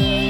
you.